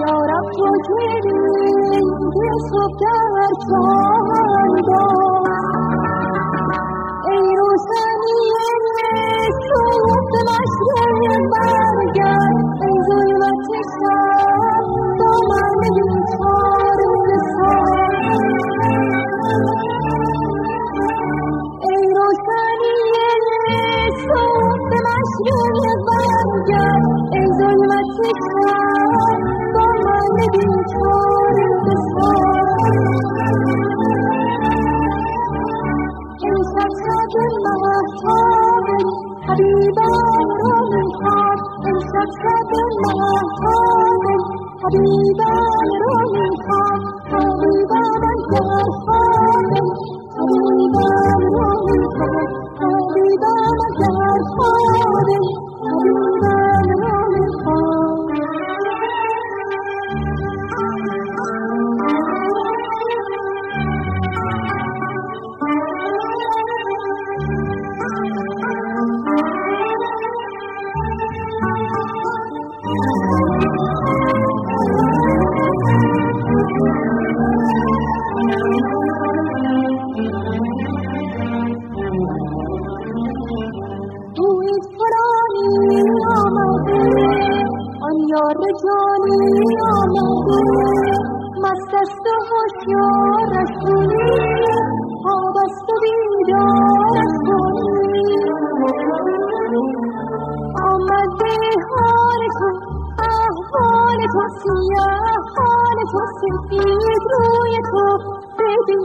Yarabbim, bu gece bir sokağa çağırdın. Habiba, Roman heart, and such a good man, Habiba, Roman.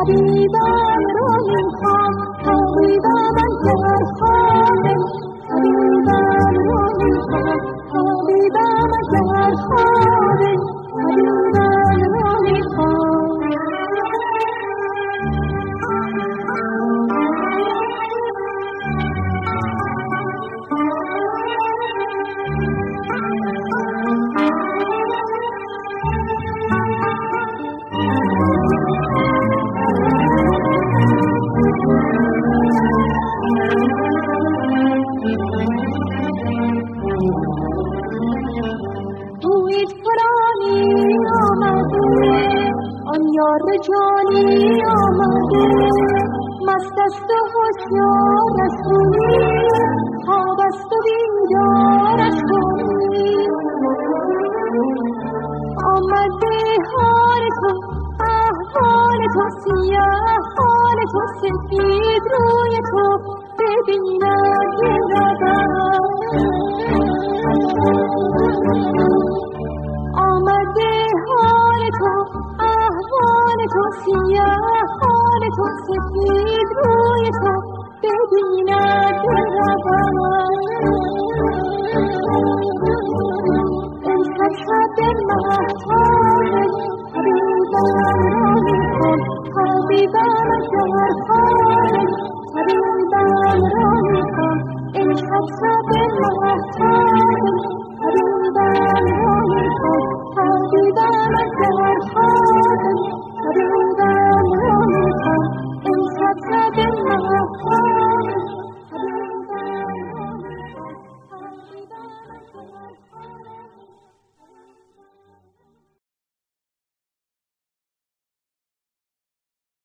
Happy birthday. مست است و هوشیار است خواب است و بیدار است آمده حال تو احوال تو سیاه حال تو سفید روی تو ببیند آمده حال تو احوال تو سیاه حال تو سفید ধু